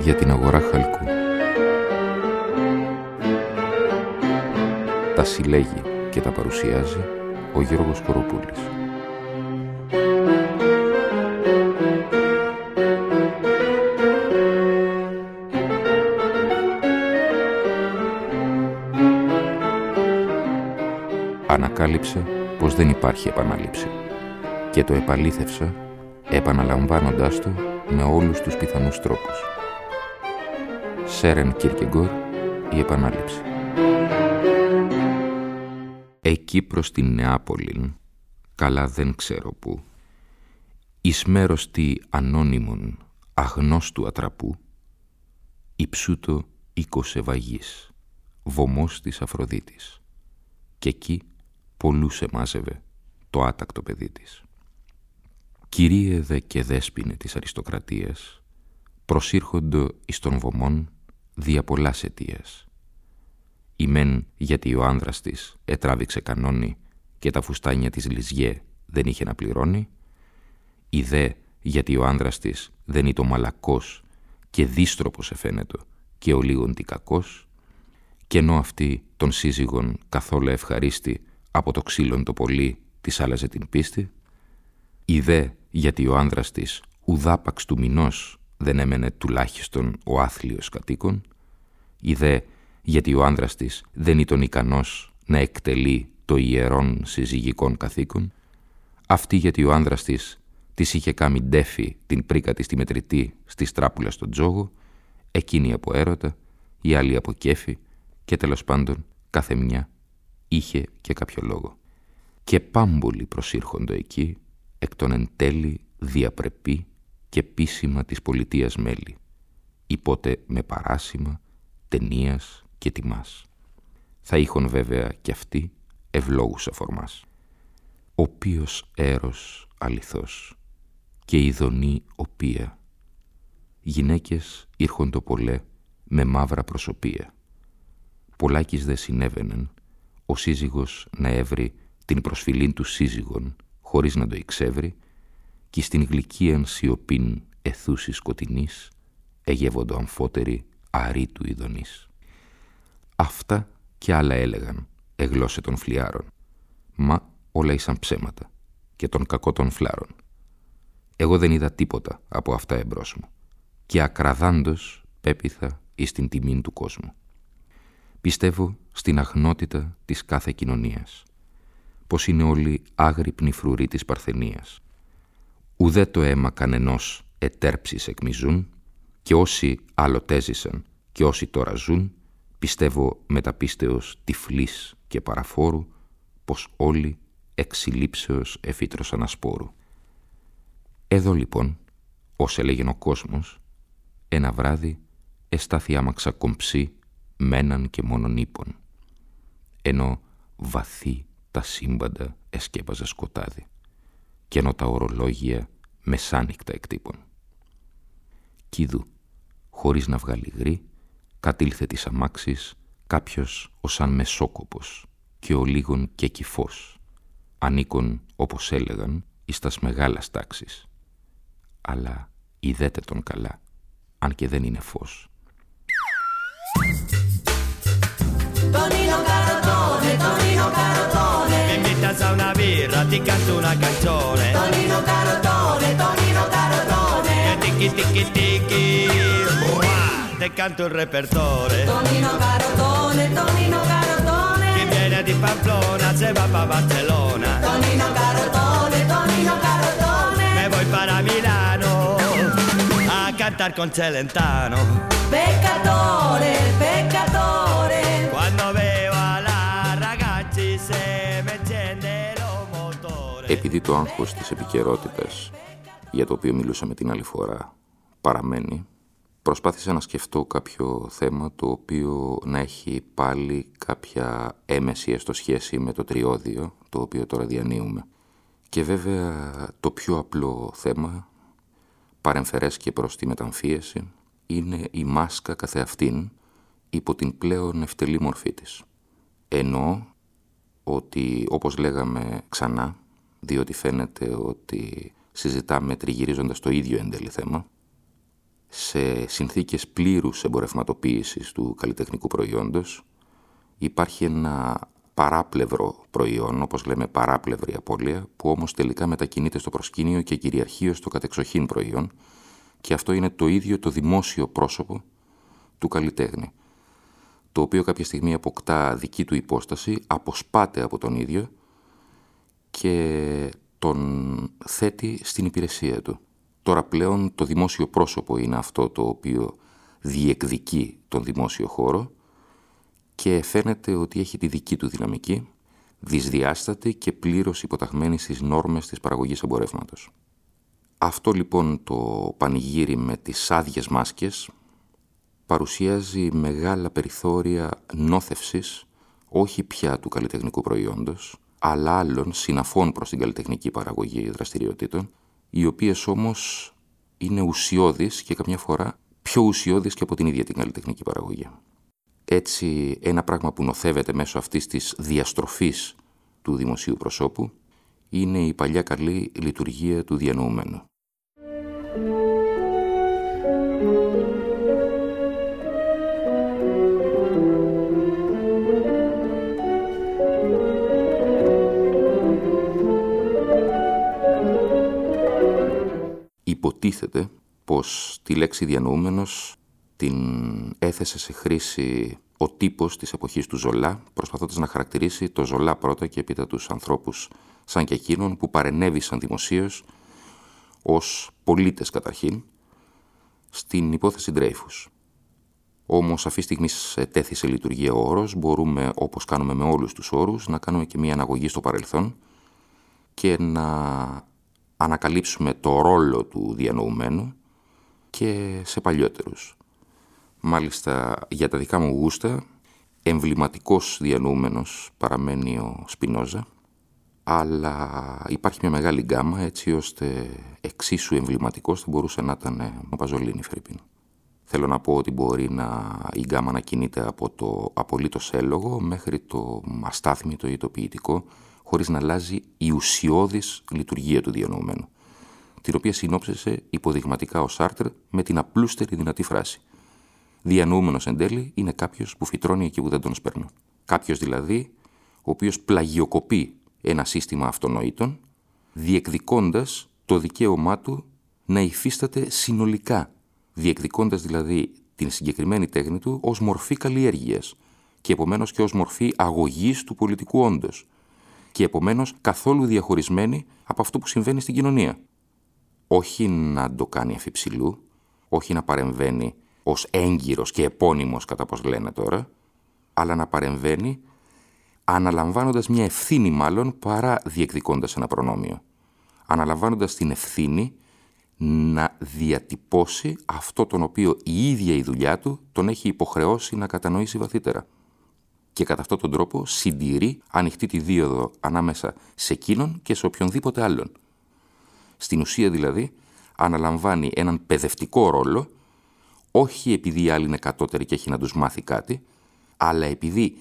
για την αγορά χαλκού. Τα συλλέγει και τα παρουσιάζει ο Γιώργος Κοροπούλης. Ανακάλυψε πως δεν υπάρχει επανάληψη και το επαλήθευσα επαναλαμβάνοντάς το με όλους τους πιθανούς τρόπους. Σέρεν Κίρκεγκορ, η επανάληψη. Εκεί προς την Νεάπολη, καλά δεν ξέρω πού, εις μέρος τι ανώνυμον αγνώστου ατραπού, υψούτο οίκος βαγής, βωμός της Αφροδίτης, και εκεί πολλούς εμάζευε το άτακτο παιδί της. Κυρίε δε και δέσποινε της αριστοκρατίας, προσήρχοντο εις των βωμών δια πολλάς αιτίας. Η μεν γιατί ο άνδρας της ετράβηξε κανόνι και τα φουστάνια της Λιζιέ δεν είχε να πληρώνει, η δε γιατί ο άνδρας της δεν ήταν μαλακός και δίστροπος εφαίνεται και ο λίγον τι κακός, και ενώ αυτή των σύζυγων καθόλου ευχαρίστη από το ξύλον το πολύ της άλλαζε την πίστη, η δε γιατί ο άνδρας της ουδάπαξ του μηνός δεν έμενε τουλάχιστον ο άθλιος κατοίκον, η δε γιατί ο άνδρας της δεν ήταν ικανός να εκτελεί το ιερόν συζυγικών καθήκον, αυτή γιατί ο άνδρας της της είχε κάνει ντέφι την πρίκα της τη μετρητή στη στράπουλα στον τζόγο, εκείνη από έρωτα, η άλλη από κέφι και τέλος πάντων κάθε μια είχε και κάποιο λόγο. Και πάμπολοι προσήρχονται εκεί εκ των εν τέλει διαπρεπή και πίσημα της πολιτείας μέλη, υπότε με παράσημα, ταινίας και τιμάς. Θα είχον βέβαια κι αυτοί ευλόγους αφορμάς. Ο οποίος έρος αληθός και ειδονή οποία. Γυναίκες ήρχοντο πολλέ με μαύρα προσωπία. Πολλάκις δε συνέβαινεν ο σύζυγος να έβρει την προσφυλήν του σύζυγον χωρίς να το εξεύρει και στην γλυκίαν σιωπήν εθούσης σκοτεινής εγεύοντο αμφότερη αρήτου ειδονής. Αυτά και άλλα έλεγαν, εγλώσε των φλιάρων. Μα όλα ήσαν ψέματα και των κακό των φλάρων. Εγώ δεν είδα τίποτα από αυτά εμπρός μου και ακραδάντος πέπιθα εις την τιμήν του κόσμου. Πιστεύω στην αγνότητα της κάθε κοινωνίας, πως είναι όλοι άγρυπνοι φρουροί της Παρθενίας. Ουδέ το αίμα κανενός ετέρψεις εκμιζούν και όσοι άλλοτέζησαν και όσοι τώρα ζουν, πιστεύω μεταπίστεως τυφλής και παραφόρου, πως όλοι εξυλίψεως εφήτρωσαν ασπόρου. Εδώ λοιπόν, ως έλεγε ο κόσμος, ένα βράδυ εστάθη άμαξα κομψή με έναν και μόνον ύπον, ενώ βαθύ τα σύμπαντα εσκέπαζε σκοτάδι και ενώ τα ορολόγια μεσάνυχτα εκτύπων. Κίδου, χωρίς να βγάλει γρή, κατήλθε της αμάξης κάποιος ως σαν μεσόκοπος και ο λίγον και κυφός, ανήκον, όπως έλεγαν, εις τας μεγάλας τάξης. Αλλά ειδέτε τον καλά, αν και δεν είναι φως. Tonino Carotone, Tonino Carotone Mi invita a una birra, ti canto una canzone Tonino Carotone, Tonino Carotone E tiki tiki tiki Te canto il repertore Tonino Carotone, Tonino Carotone Chi viene di Pamplona se va pa' Barcellona Tonino Carotone, Tonino Carotone Me voy para Milano A cantar con Celentano Peccatore, peccatore Επειδή το άγχος της επικαιρότητα για το οποίο μιλούσαμε την άλλη φορά παραμένει, προσπάθησα να σκεφτώ κάποιο θέμα το οποίο να έχει πάλι κάποια έμεση έστω σχέση με το τριώδιο το οποίο τώρα διανύουμε. Και βέβαια το πιο απλό θέμα, παρεμφερές και προς τη μεταμφίεση, είναι η μάσκα καθεαυτήν υπό την πλέον ευτελή μορφή της. Ενώ ότι, όπως λέγαμε ξανά, διότι φαίνεται ότι συζητάμε τριγυρίζοντας το ίδιο εντελή θέμα, σε συνθήκες πλήρους εμπορευματοποίησης του καλλιτεχνικού προϊόντος υπάρχει ένα παράπλευρο προϊόν, όπως λέμε παράπλευρη απώλεια, που όμως τελικά μετακινείται στο προσκήνιο και κυριαρχεί στο κατεξοχήν προϊόν και αυτό είναι το ίδιο το δημόσιο πρόσωπο του καλλιτέχνη, το οποίο κάποια στιγμή αποκτά δική του υπόσταση, αποσπάται από τον ίδιο και τον θέτει στην υπηρεσία του. Τώρα πλέον το δημόσιο πρόσωπο είναι αυτό το οποίο διεκδικεί τον δημόσιο χώρο και φαίνεται ότι έχει τη δική του δυναμική, δυσδιάστατη και πλήρως υποταγμένη στις νόρμες της παραγωγής εμπορεύματος. Αυτό λοιπόν το πανηγύρι με τις άδειες μάσκες παρουσιάζει μεγάλα περιθώρια νόθευσης όχι πια του καλλιτεχνικού προϊόντος, αλλά άλλων συναφών προς την καλλιτεχνική παραγωγή δραστηριοτήτων, οι οποίες όμως είναι ουσιώδεις και καμιά φορά πιο ουσιώδεις και από την ίδια την καλλιτεχνική παραγωγή. Έτσι, ένα πράγμα που νοθεύεται μέσω αυτής της διαστροφής του δημοσίου προσώπου είναι η παλιά καλή λειτουργία του διανοούμενου. Υποτίθεται πως τη λέξη διανοούμενος την έθεσε σε χρήση ο τύπος της εποχής του Ζολά, προσπαθώντας να χαρακτηρίσει το Ζολά πρώτα και έπειτα τους ανθρώπους σαν και εκείνον που παρενέβησαν δημοσίως ως πολίτες καταρχήν στην υπόθεση Ντρέιφους. Όμως αυτή τη στιγμή τέθη σε λειτουργία ο όρος, μπορούμε όπως κάνουμε με όλους τους όρους να κάνουμε και μια αναγωγή στο παρελθόν και να ανακαλύψουμε το ρόλο του διανοουμένου και σε παλιότερους. Μάλιστα για τα δικά μου γούστα, εμβληματικός διανοούμενος παραμένει ο Σπινόζα, αλλά υπάρχει μια μεγάλη γκάμα έτσι ώστε εξίσου εμβληματικός θα μπορούσε να ήταν ο Παζολίνη Φερρυπίν. Θέλω να πω ότι μπορεί να, η γκάμα να κινείται από το απολύτως έλογο μέχρι το αστάθμητο ή το ποιητικό, χωρίς να αλλάζει η ουσιώδης λειτουργία του διανοούμενου, την οποία συνόψεσε υποδειγματικά ο Σάρτερ με την απλούστερη δυνατή φράση. Διανοούμενος εν τέλει είναι κάποιος που φυτρώνει εκεί που δεν τον σπέρνω. Κάποιος δηλαδή ο οποίος πλαγιοκοπεί ένα σύστημα αυτονοήτων, διεκδικώντας το δικαίωμά του να υφίσταται συνολικά, διεκδικώντας δηλαδή την συγκεκριμένη τέχνη του ως μορφή καλλιέργειας και επομένως και ως μορφή αγωγής του πολιτικού όντως και επομένως καθόλου διαχωρισμένη από αυτό που συμβαίνει στην κοινωνία. Όχι να το κάνει αφιψηλού, όχι να παρεμβαίνει ως έγκυρος και επώνυμος κατά πως λένε τώρα, αλλά να παρεμβαίνει αναλαμβάνοντας μια ευθύνη μάλλον παρά διεκδικώντας ένα προνόμιο. Αναλαμβάνοντας την ευθύνη να διατυπώσει αυτό τον οποίο η ίδια η δουλειά του τον έχει υποχρεώσει να κατανοήσει βαθύτερα. Και κατά αυτόν τον τρόπο συντηρεί ανοιχτή τη δίωδο ανάμεσα σε εκείνον και σε οποιονδήποτε άλλον. Στην ουσία δηλαδή αναλαμβάνει έναν παιδευτικό ρόλο όχι επειδή οι άλλοι είναι κατώτεροι και έχει να τους μάθει κάτι, αλλά επειδή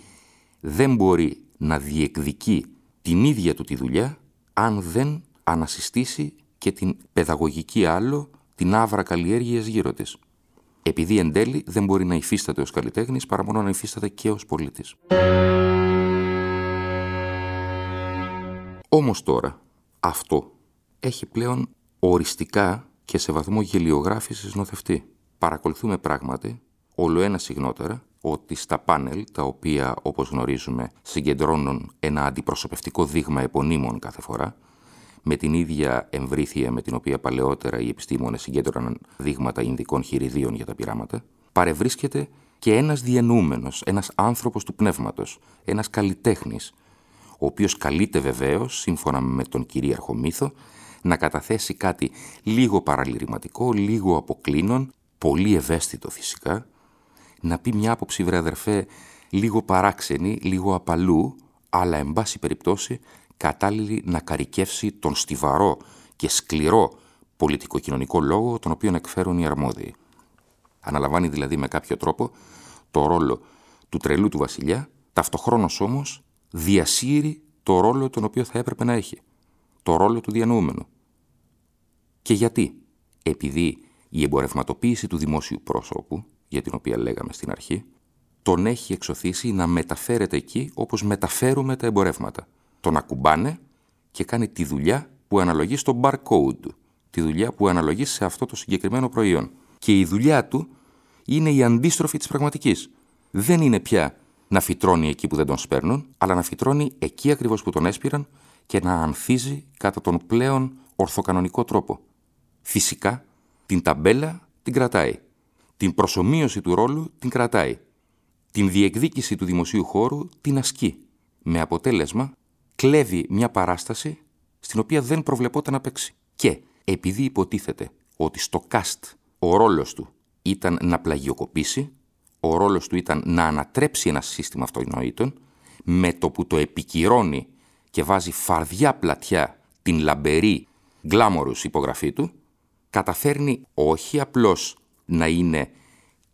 δεν μπορεί να διεκδικεί την ίδια του τη δουλειά αν δεν ανασυστήσει και την παιδαγωγική άλλο, την άβρα καλλιέργειας γύρω της. Επειδή εν τέλει δεν μπορεί να υφίσταται ως καλλιτέχνης παρά μόνο να υφίσταται και ως πολίτης. Όμως τώρα αυτό έχει πλέον οριστικά και σε βαθμό γελιογράφησης νοθευτεί. Παρακολουθούμε πράγματι όλο ένα συγνότερα ότι στα πάνελ, τα οποία όπως γνωρίζουμε συγκεντρώνουν ένα αντιπροσωπευτικό δείγμα επωνύμων κάθε φορά, με την ίδια εμβρήθεια με την οποία παλαιότερα οι επιστήμονες συγκέντρωναν δείγματα Ινδικών χειριδίων για τα πειράματα, παρευρίσκεται και ένας διενούμενος, ένας άνθρωπος του πνεύματος, ένας καλλιτέχνης, ο οποίος καλείται βεβαίως, σύμφωνα με τον κυρίαρχο μύθο, να καταθέσει κάτι λίγο παραλυρηματικό, λίγο αποκλίνον, πολύ ευαίσθητο φυσικά, να πει μια άποψη, βρε αδερφέ, λίγο παράξενη, λίγο απαλού, αλλά εν πάση περιπτώσει κατάλληλη να καρικεύσει τον στιβαρό και σκληρό πολιτικοκοινωνικό λόγο τον οποίο εκφέρουν οι αρμόδιοι. Αναλαμβάνει δηλαδή με κάποιο τρόπο το ρόλο του τρελού του βασιλιά, ταυτοχρόνως όμως διασύρει το ρόλο τον οποίο θα έπρεπε να έχει, το ρόλο του διανοούμενου. Και γιατί, επειδή Η εμπορευματοποίηση του δημόσιου πρόσωπου, για την οποία λέγαμε στην αρχή, τον έχει εξωθήσει να μεταφέρεται εκεί όπως μεταφέρουμε τα εμπορεύματα. Τον ακουμπάνε και κάνει τη δουλειά που αναλογεί στο barcode, τη δουλειά που αναλογεί σε αυτό το συγκεκριμένο προϊόν. Και η δουλειά του είναι η αντίστροφη της πραγματικής. Δεν είναι πια να φυτρώνει εκεί που δεν τον σπέρνουν, αλλά να φυτρώνει εκεί ακριβώς που τον έσπηραν και να ανθίζει κατά τον πλέον ορθοκανονικό τρόπο. Φυσικά, την ταμπέλα την κρατάει. Την προσωμείωση του ρόλου την κρατάει. Την διεκδίκηση του δημοσίου χώρου την ασκεί. Με αποτέλεσμα, κλέβει μια παράσταση στην οποία δεν προβλεπόταν να παίξει. Και επειδή υποτίθεται ότι στο cast ο ρόλος του ήταν να πλαγιοκοπήσει, ο ρόλος του ήταν να ανατρέψει ένα σύστημα αυτονοήτων, με το που το επικυρώνει και βάζει φαρδιά πλατιά την λαμπερή γκλάμορους υπογραφή του, καταφέρνει όχι απλώς να είναι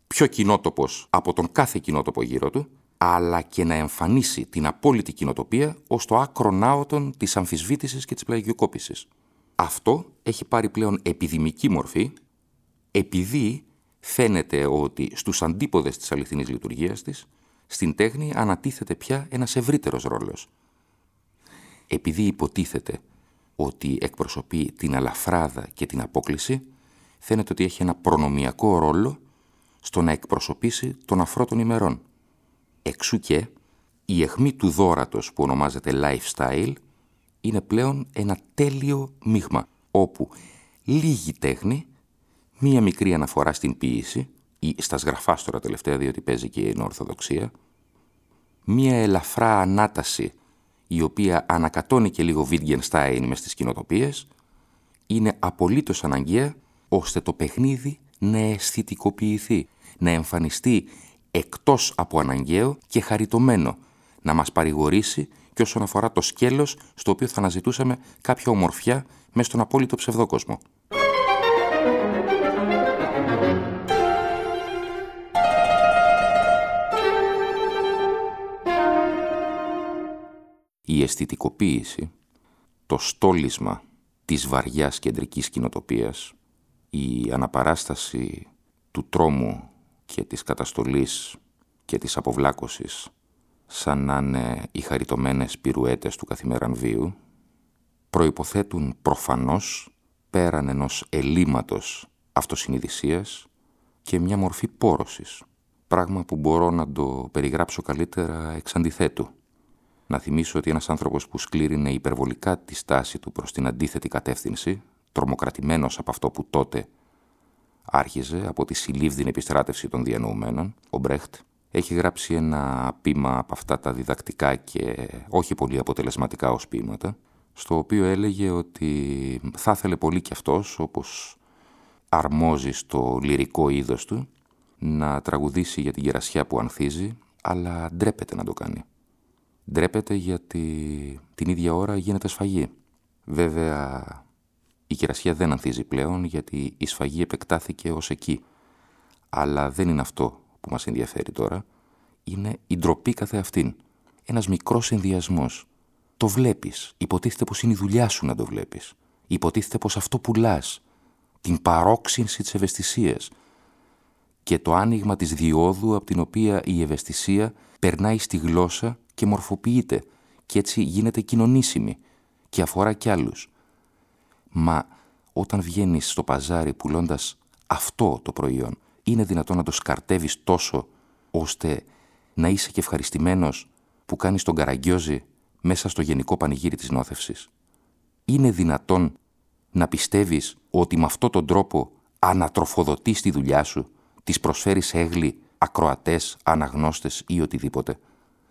πιο κοινότοπος από τον κάθε κοινότοπο γύρω του, αλλά και να εμφανίσει την απόλυτη κοινοτοπία ως το άκρο νάωτον της αμφισβήτησης και της πλαγιοκόπησης. Αυτό έχει πάρει πλέον επιδημική μορφή, επειδή φαίνεται ότι στους αντίποδες της αληθινής λειτουργίας της, στην τέχνη ανατίθεται πια ένας ευρύτερος ρόλος. Επειδή υποτίθεται ότι εκπροσωπεί την αλαφράδα και την απόκληση, φαίνεται ότι έχει ένα προνομιακό ρόλο στο να εκπροσωπήσει τον αφρό των ημερών. Εξού και η αιχμή του δόρατος που ονομάζεται lifestyle είναι πλέον ένα τέλειο μείγμα, όπου λίγη τέχνη, μία μικρή αναφορά στην ποίηση, ή στα σγραφάστορα τελευταία διότι παίζει και η Ορθοδοξία, μία ελαφρά ανάταση η οποία ανακατώνει και λίγο Wittgenstein μες στις κοινοτοπίες, είναι απολύτως αναγκαία ώστε το παιχνίδι να αισθητικοποιηθεί, να εμφανιστεί εκτός από αναγκαίο και χαριτωμένο, να μας παρηγορήσει και όσον αφορά το σκέλος στο οποίο θα αναζητούσαμε κάποια ομορφιά μέσα στον απόλυτο ψευδόκοσμο. Η αισθητικοποίηση, το στόλισμα της βαριάς κεντρικής κοινοτοπίας, η αναπαράσταση του τρόμου και της καταστολής και της αποβλάκωσης σαν να είναι οι χαριτωμένες πυρουέτες του καθημεραν βίου, προϋποθέτουν προφανώς πέραν ενός ελλείμματος αυτοσυνειδησίας και μια μορφή πόρωσης, πράγμα που μπορώ να το περιγράψω καλύτερα εξ αντιθέτου. Να θυμίσω ότι ένας άνθρωπος που σκλήρινε υπερβολικά τη στάση του προς την αντίθετη κατεύθυνση, τρομοκρατημένος από αυτό που τότε άρχιζε από τη συλλήβδινη επιστράτευση των διανοουμένων, ο Μπρέχτ, έχει γράψει ένα πείμα από αυτά τα διδακτικά και όχι πολύ αποτελεσματικά ως ποίηματα, στο οποίο έλεγε ότι θα ήθελε πολύ κι αυτός, όπως αρμόζει στο λυρικό είδος του, να τραγουδήσει για την κερασιά που ανθίζει, αλλά ντρέπεται να το κάνει. Ντρέπεται γιατί την ίδια ώρα γίνεται σφαγή. Βέβαια, η κερασιά δεν ανθίζει πλέον γιατί η σφαγή επεκτάθηκε ως εκεί. Αλλά δεν είναι αυτό που μας ενδιαφέρει τώρα. Είναι η ντροπή καθεαυτήν. Ένας μικρός ενδιασμός. Το βλέπεις. Υποτίθεται πως είναι η δουλειά σου να το βλέπεις. Υποτίθεται πως αυτό πουλάς. Την παρόξυνση της ευαισθησίας. Και το άνοιγμα της διόδου από την οποία η ευαισθησία περνάει στη γλώσσα και μορφοποιείται και έτσι γίνεται κοινωνήσιμη και αφορά κι άλλους. Μα όταν βγαίνεις στο παζάρι πουλώντας αυτό το προϊόν, είναι δυνατόν να το σκαρτεύεις τόσο ώστε να είσαι και ευχαριστημένος που κάνεις τον καραγκιόζη μέσα στο γενικό πανηγύρι της νόθευσης. Είναι δυνατόν να πιστεύεις ότι με αυτόν τον τρόπο ανατροφοδοτείς τη δουλειά σου, τις προσφέρεις έγλη, ακροατές, αναγνώστες ή οτιδήποτε.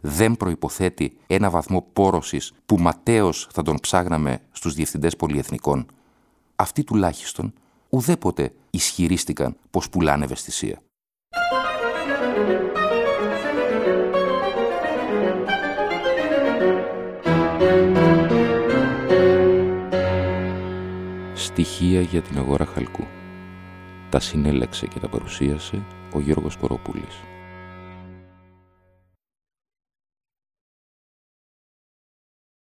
Δεν προϋποθέτει ένα βαθμό πόρωσης που ματέως θα τον ψάγναμε στους διευθυντές πολυεθνικών αυτοί τουλάχιστον ουδέποτε ισχυρίστηκαν πως πουλάνε ευαισθησία. Στοιχεία για την αγορά χαλκού. Τα συνέλεξε και τα παρουσίασε ο Γιώργος Κοροπούλης.